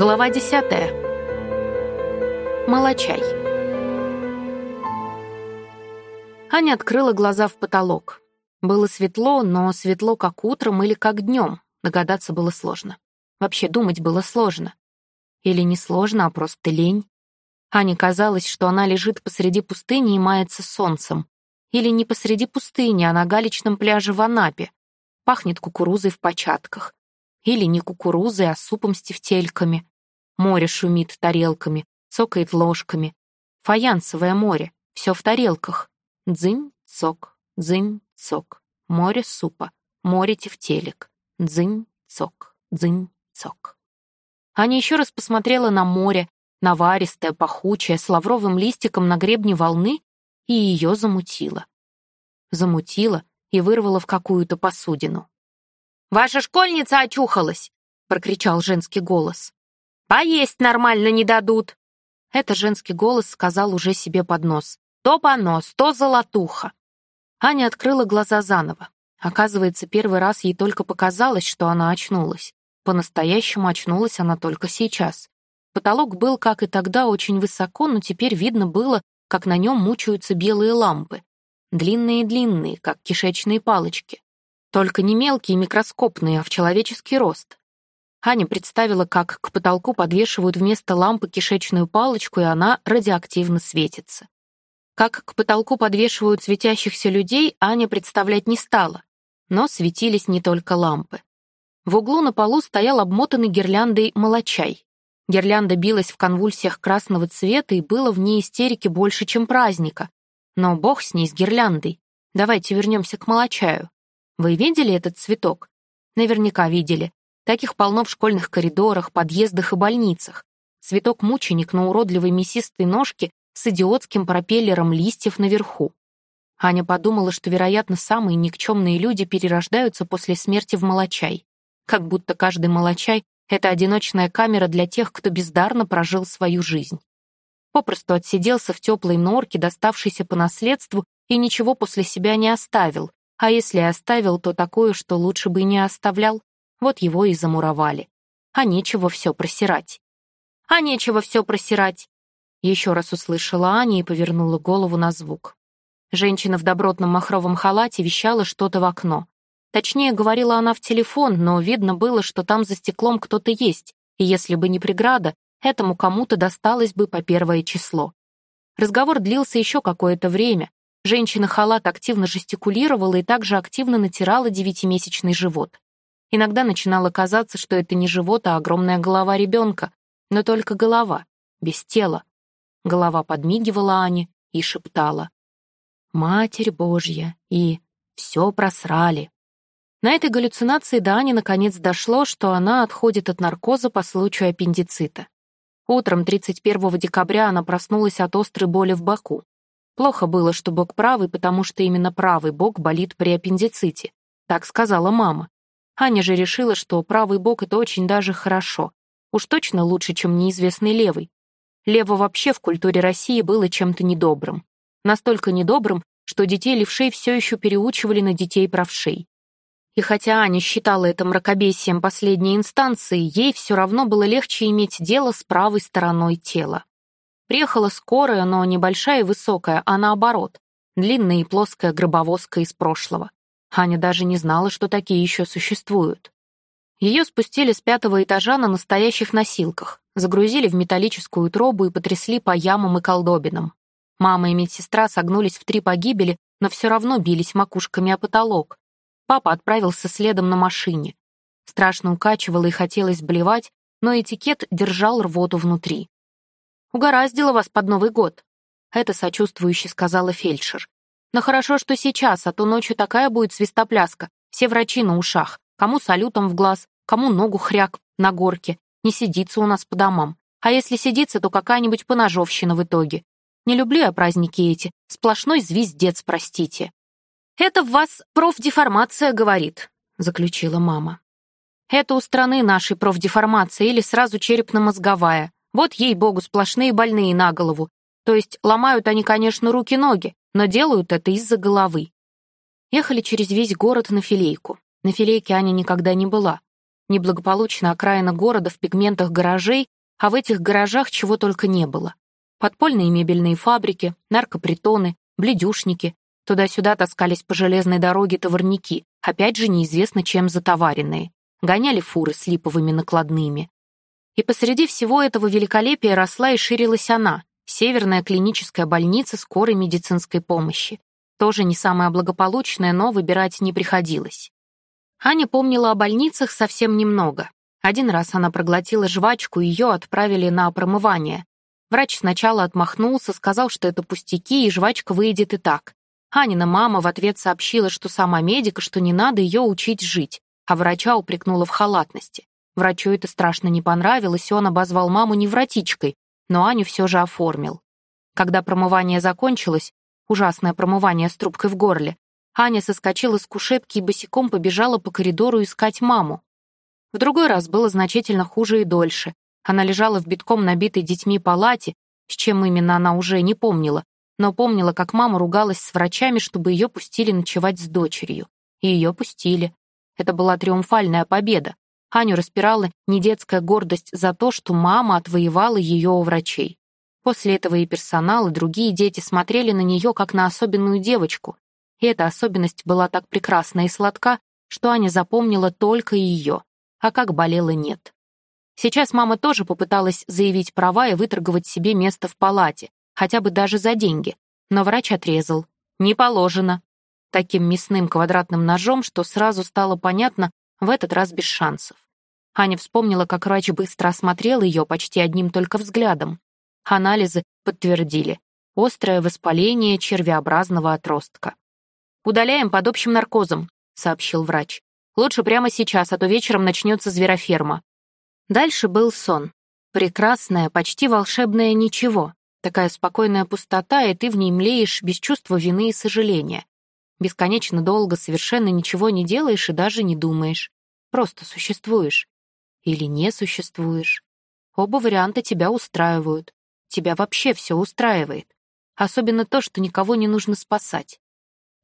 Глава десятая. Молочай. Аня открыла глаза в потолок. Было светло, но светло как утром или как днем. Догадаться было сложно. Вообще думать было сложно. Или не сложно, а просто лень. Ане казалось, что она лежит посреди пустыни и мается солнцем. Или не посреди пустыни, а на галечном пляже в Анапе. Пахнет кукурузой в початках. Или не кукурузой, а супом с тефтельками. Море шумит тарелками, цокает ложками. Фаянсовое море, все в тарелках. Дзынь, цок, дзынь, цок. Море супа, море тефтелек. Дзынь, цок, дзынь, цок. Аня еще раз посмотрела на море, наваристое, пахучее, с лавровым листиком на гребне волны, и ее замутило. Замутило и вырвало в какую-то посудину. «Ваша школьница очухалась!» — прокричал женский голос. «Поесть нормально не дадут!» Это женский голос сказал уже себе под нос. «То понос, то золотуха!» Аня открыла глаза заново. Оказывается, первый раз ей только показалось, что она очнулась. По-настоящему очнулась она только сейчас. Потолок был, как и тогда, очень высоко, но теперь видно было, как на нем мучаются белые лампы. Длинные-длинные, как кишечные палочки. Только не мелкие микроскопные, а в человеческий рост. Аня представила, как к потолку подвешивают вместо лампы кишечную палочку, и она радиоактивно светится. Как к потолку подвешивают светящихся людей, Аня представлять не стала. Но светились не только лампы. В углу на полу стоял обмотанный гирляндой молочай. Гирлянда билась в конвульсиях красного цвета, и было в ней истерики больше, чем праздника. Но бог с ней, с гирляндой. Давайте вернемся к молочаю. Вы видели этот цветок? Наверняка видели. Таких полно в школьных коридорах, подъездах и больницах. Цветок-мученик на уродливой мясистой ножке с идиотским пропеллером листьев наверху. Аня подумала, что, вероятно, самые никчемные люди перерождаются после смерти в молочай. Как будто каждый молочай это одиночная камера для тех, кто бездарно прожил свою жизнь. Попросту отсиделся в теплой норке, доставшейся по наследству, и ничего после себя не оставил, а если оставил, то такое, что лучше бы не оставлял. Вот его и замуровали. А нечего все просирать. А нечего все просирать. Еще раз услышала Аня и повернула голову на звук. Женщина в добротном махровом халате вещала что-то в окно. Точнее, говорила она в телефон, но видно было, что там за стеклом кто-то есть, и если бы не преграда, этому кому-то досталось бы по первое число. Разговор длился еще какое-то время. Женщина-халат активно жестикулировала и также активно натирала девятимесячный живот. Иногда начинало казаться, что это не живот, а огромная голова ребенка, но только голова, без тела. Голова подмигивала Ане и шептала. «Матерь Божья!» и «Все просрали!» На этой галлюцинации до Ани наконец дошло, что она отходит от наркоза по случаю аппендицита. Утром 31 декабря она проснулась от острой боли в боку. Плохо было, что бок правый, потому что именно правый бок болит при аппендиците. Так сказала мама. Аня же решила, что правый бок — это очень даже хорошо. Уж точно лучше, чем неизвестный левый. Лево вообще в культуре России было чем-то недобрым. Настолько недобрым, что детей левшей все еще переучивали на детей правшей. И хотя Аня считала это мракобесием последней инстанции, ей все равно было легче иметь дело с правой стороной тела. Приехала скорая, но небольшая и высокая, а наоборот, длинная и плоская гробовозка из прошлого. Аня даже не знала, что такие еще существуют. Ее спустили с пятого этажа на настоящих носилках, загрузили в металлическую трубу и потрясли по ямам и колдобинам. Мама и медсестра согнулись в три погибели, но все равно бились макушками о потолок, Папа отправился следом на машине. Страшно укачивало и хотелось блевать, но этикет держал рвоту внутри. «Угораздило вас под Новый год», — это сочувствующе сказала фельдшер. «Но хорошо, что сейчас, а то ночью такая будет свистопляска, все врачи на ушах, кому салютом в глаз, кому ногу хряк на горке, не сидится у нас по домам. А если сидится, то какая-нибудь поножовщина в итоге. Не люблю я праздники эти, сплошной звездец, простите». «Это в вас профдеформация говорит», — заключила мама. «Это у страны нашей профдеформация или сразу черепно-мозговая. Вот ей-богу, сплошные больные на голову. То есть ломают они, конечно, руки-ноги, но делают это из-за головы». Ехали через весь город на филейку. На филейке Аня никогда не была. Неблагополучная окраина города в пигментах гаражей, а в этих гаражах чего только не было. Подпольные мебельные фабрики, наркопритоны, бледюшники. Туда-сюда таскались по железной дороге товарники, опять же неизвестно чем затоваренные. Гоняли фуры с липовыми накладными. И посреди всего этого великолепия росла и ширилась она, Северная клиническая больница скорой медицинской помощи. Тоже не самая благополучная, но выбирать не приходилось. Аня помнила о больницах совсем немного. Один раз она проглотила жвачку, ее отправили на промывание. Врач сначала отмахнулся, сказал, что это пустяки, и жвачка выйдет и так. Анина мама в ответ сообщила, что сама медика, что не надо ее учить жить, а врача упрекнула в халатности. Врачу это страшно не понравилось, и он обозвал маму невротичкой, но Аню все же оформил. Когда промывание закончилось, ужасное промывание с трубкой в горле, Аня соскочила с кушетки и босиком побежала по коридору искать маму. В другой раз было значительно хуже и дольше. Она лежала в битком набитой детьми палате, с чем именно она уже не помнила, но помнила, как мама ругалась с врачами, чтобы ее пустили ночевать с дочерью. И ее пустили. Это была триумфальная победа. Аню распирала не детская гордость за то, что мама отвоевала ее у врачей. После этого и персонал, и другие дети смотрели на нее как на особенную девочку. И эта особенность была так прекрасна и сладка, что Аня запомнила только ее, а как болела нет. Сейчас мама тоже попыталась заявить права и выторговать себе место в палате, хотя бы даже за деньги, но врач отрезал. Не положено. Таким мясным квадратным ножом, что сразу стало понятно, в этот раз без шансов. Аня вспомнила, как врач быстро осмотрел ее почти одним только взглядом. Анализы подтвердили. Острое воспаление червеобразного отростка. «Удаляем под общим наркозом», — сообщил врач. «Лучше прямо сейчас, а то вечером начнется звероферма». Дальше был сон. Прекрасное, почти волшебное ничего. Такая спокойная пустота, и ты в ней млеешь без чувства вины и сожаления. Бесконечно долго совершенно ничего не делаешь и даже не думаешь. Просто существуешь. Или не существуешь. Оба варианта тебя устраивают. Тебя вообще все устраивает. Особенно то, что никого не нужно спасать.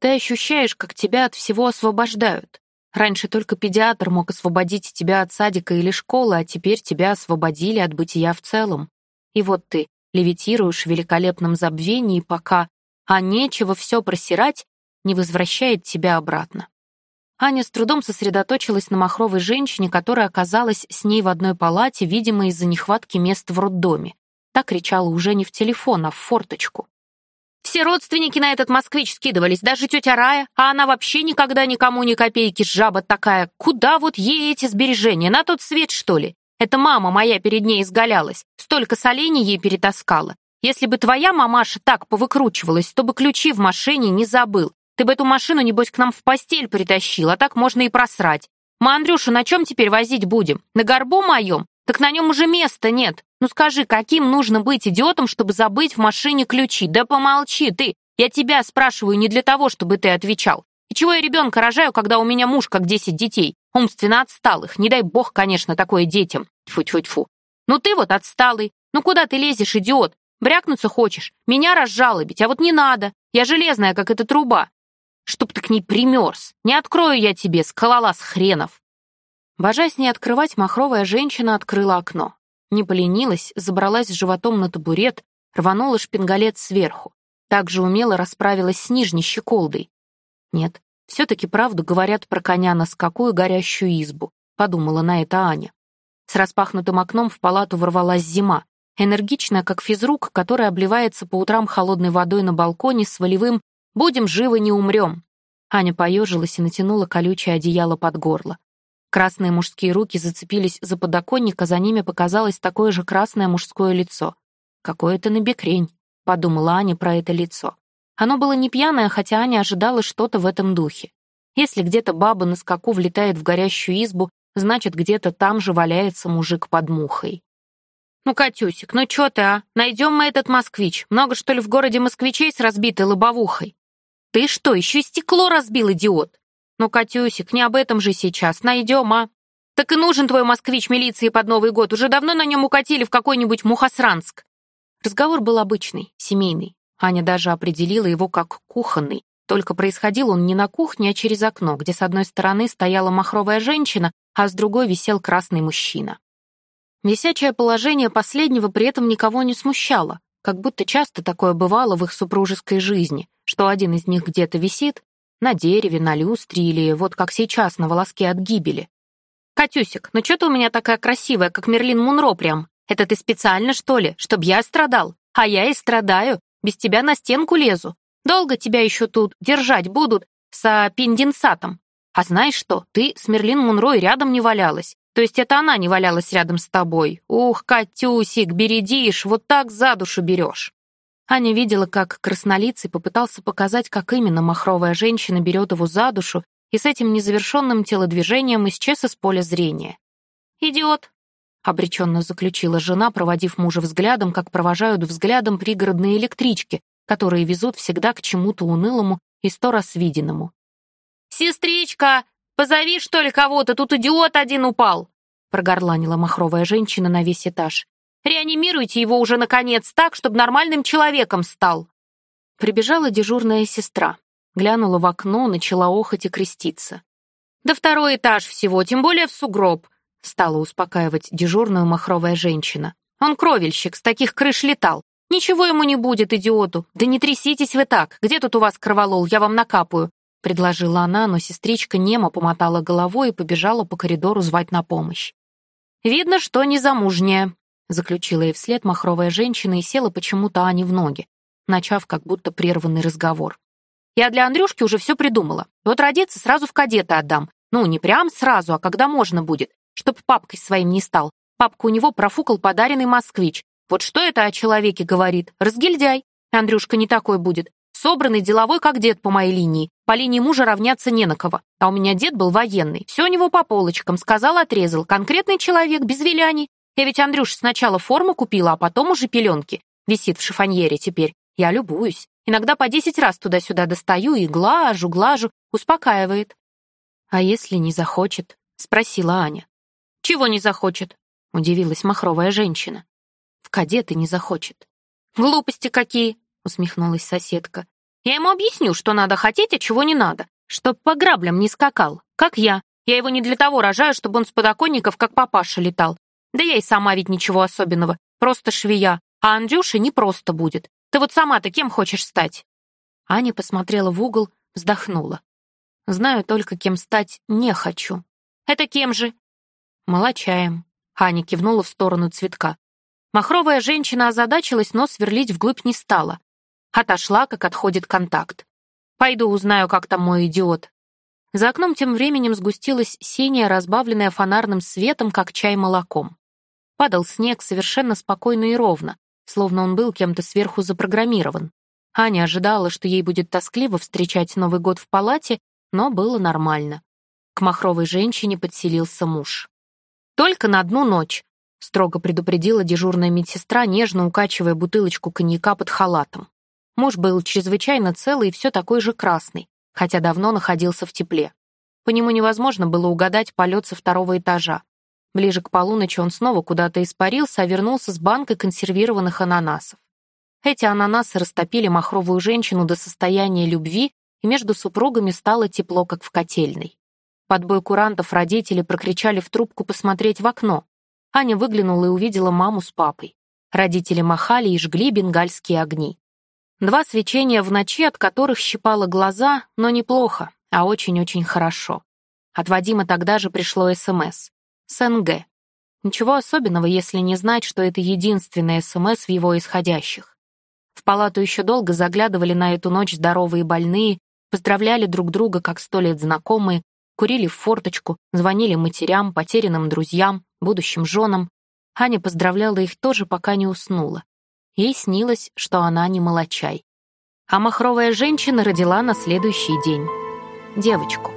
Ты ощущаешь, как тебя от всего освобождают. Раньше только педиатр мог освободить тебя от садика или школы, а теперь тебя освободили от бытия в целом. И вот ты левитируешь в великолепном забвении, пока, а нечего все просирать, не возвращает тебя обратно. Аня с трудом сосредоточилась на махровой женщине, которая оказалась с ней в одной палате, видимо, из-за нехватки мест в роддоме. Так кричала уже не в телефон, а в форточку. Все родственники на этот москвич скидывались, даже тетя Рая, а она вообще никогда никому ни копейки, жаба такая. Куда вот ей эти сбережения, на тот свет, что ли? Это мама моя перед ней изгалялась, столько солений ей перетаскала. Если бы твоя мамаша так повыкручивалась, то бы ключи в машине не забыл. Ты бы эту машину, небось, к нам в постель притащил, а так можно и просрать. Мы Андрюшу на чем теперь возить будем? На горбу моем? Так на нем уже места нет. Ну скажи, каким нужно быть идиотом, чтобы забыть в машине ключи? Да помолчи ты. Я тебя спрашиваю не для того, чтобы ты отвечал. И чего я ребенка рожаю, когда у меня муж как десять детей? Умственно отсталых. Не дай бог, конечно, такое детям. Тьфу-тьфу-тьфу. Ну ты вот отсталый. Ну куда ты лезешь, идиот? Брякнуться хочешь? Меня разжалобить, а вот не надо. Я железная, как эта труба чтоб ты к ней примерз. Не открою я тебе, скалолаз хренов!» Божась не открывать, махровая женщина открыла окно. Не поленилась, забралась животом на табурет, рванула шпингалет сверху. Так же умело расправилась с нижней щеколдой. Нет, все-таки правду говорят про коня на скаку и горящую избу, подумала на это Аня. С распахнутым окном в палату ворвалась зима, энергичная, как физрук, который обливается по утрам холодной водой на балконе с волевым Будем живы, не умрем!» Аня поежилась и натянула колючее одеяло под горло. Красные мужские руки зацепились за подоконник, а за ними показалось такое же красное мужское лицо. «Какое-то набекрень», — подумала Аня про это лицо. Оно было не пьяное, хотя Аня ожидала что-то в этом духе. Если где-то баба на скаку влетает в горящую избу, значит, где-то там же валяется мужик под мухой. «Ну, Катюсик, ну чё ты, а? Найдем мы этот москвич. Много, что ли, в городе москвичей с разбитой лобовухой?» «Ты что, еще стекло разбил, идиот?» «Ну, Катюсик, не об этом же сейчас. Найдем, а?» «Так и нужен твой москвич милиции под Новый год. Уже давно на нем укатили в какой-нибудь Мухосранск». Разговор был обычный, семейный. Аня даже определила его как кухонный. Только происходил он не на кухне, а через окно, где с одной стороны стояла махровая женщина, а с другой висел красный мужчина. Висячее положение последнего при этом никого не смущало, как будто часто такое бывало в их супружеской жизни, что один из них где-то висит, на дереве, на люстре или вот как сейчас на волоске от гибели. «Катюсик, ну что ты у меня такая красивая, как Мерлин Мунро прям? Это ты специально, что ли, чтоб я страдал? А я и страдаю, без тебя на стенку лезу. Долго тебя еще тут держать будут с пенденсатом. А знаешь что, ты с Мерлин Мунро и рядом не валялась. То есть это она не валялась рядом с тобой. Ух, Катюсик, бередишь, вот так за душу берешь. Аня видела, как краснолицый попытался показать, как именно махровая женщина берет его за душу и с этим незавершенным телодвижением исчез из поля зрения. «Идиот!» — обреченно заключила жена, проводив мужа взглядом, как провожают взглядом пригородные электрички, которые везут всегда к чему-то унылому и сто раз виденному. «Сестричка, позови, что ли, кого-то, тут идиот один упал!» прогорланила махровая женщина на весь этаж. «Реанимируйте его уже, наконец, так, чтобы нормальным человеком стал!» Прибежала дежурная сестра. Глянула в окно, начала охоть и креститься. «Да второй этаж всего, тем более в сугроб», стала успокаивать дежурную махровая женщина. «Он кровельщик, с таких крыш летал. Ничего ему не будет, идиоту. Да не тряситесь вы так. Где тут у вас кроволол, я вам накапаю?» предложила она, но сестричка немо помотала головой и побежала по коридору звать на помощь. «Видно, что незамужняя», — заключила ей вслед махровая женщина и села почему-то Ане в ноги, начав как будто прерванный разговор. Я для Андрюшки уже все придумала. Вот родиться сразу в кадеты отдам. Ну, не прям сразу, а когда можно будет. Чтоб папкой своим не стал. Папка у него профукал подаренный москвич. Вот что это о человеке говорит? Разгильдяй. Андрюшка не такой будет. Собранный, деловой, как дед по моей линии. По линии мужа равняться не на кого. А у меня дед был военный. Все у него по полочкам. Сказал, отрезал. Конкретный человек, без виляний. Я ведь Андрюш сначала форму купила, а потом уже пеленки. Висит в шифоньере теперь. Я любуюсь. Иногда по десять раз туда-сюда достаю и глажу, глажу, успокаивает. «А если не захочет?» — спросила Аня. «Чего не захочет?» — удивилась махровая женщина. «В кадеты не захочет». «Глупости какие!» — усмехнулась соседка. «Я ему объясню, что надо хотеть, а чего не надо, чтоб по граблям не скакал, как я. Я его не для того рожаю, чтобы он с подоконников, как папаша, летал. Да я и сама ведь ничего особенного, просто швея, а Андрюша не просто будет. Ты вот сама-то кем хочешь стать?» Аня посмотрела в угол, вздохнула. «Знаю только, кем стать не хочу». «Это кем же?» «Молочаем», — Аня кивнула в сторону цветка. Махровая женщина озадачилась, но сверлить вглубь не стала. Отошла, как отходит контакт. «Пойду узнаю, как там мой идиот». За окном тем временем сгустилась синяя, разбавленная фонарным светом, как чай молоком. Падал снег совершенно спокойно и ровно, словно он был кем-то сверху запрограммирован. Аня ожидала, что ей будет тоскливо встречать Новый год в палате, но было нормально. К махровой женщине подселился муж. «Только на одну ночь», — строго предупредила дежурная медсестра, нежно укачивая бутылочку коньяка под халатом. Муж был чрезвычайно целый и все такой же красный, хотя давно находился в тепле. По нему невозможно было угадать полет со второго этажа. Ближе к полуночи он снова куда-то испарился, а вернулся с банкой консервированных ананасов. Эти ананасы растопили махровую женщину до состояния любви, и между супругами стало тепло, как в котельной. Под бой курантов родители прокричали в трубку посмотреть в окно. Аня выглянула и увидела маму с папой. Родители махали и жгли бенгальские огни. Два свечения в ночи, от которых щипало глаза, но неплохо, а очень-очень хорошо. От Вадима тогда же пришло СМС. СНГ. Ничего особенного, если не знать, что это единственное СМС в его исходящих. В палату еще долго заглядывали на эту ночь здоровые больные, поздравляли друг друга как сто лет знакомые, курили в форточку, звонили матерям, потерянным друзьям, будущим женам. Аня поздравляла их тоже, пока не уснула. Ей снилось, что она не молочай. А махровая женщина родила на следующий день. Девочку.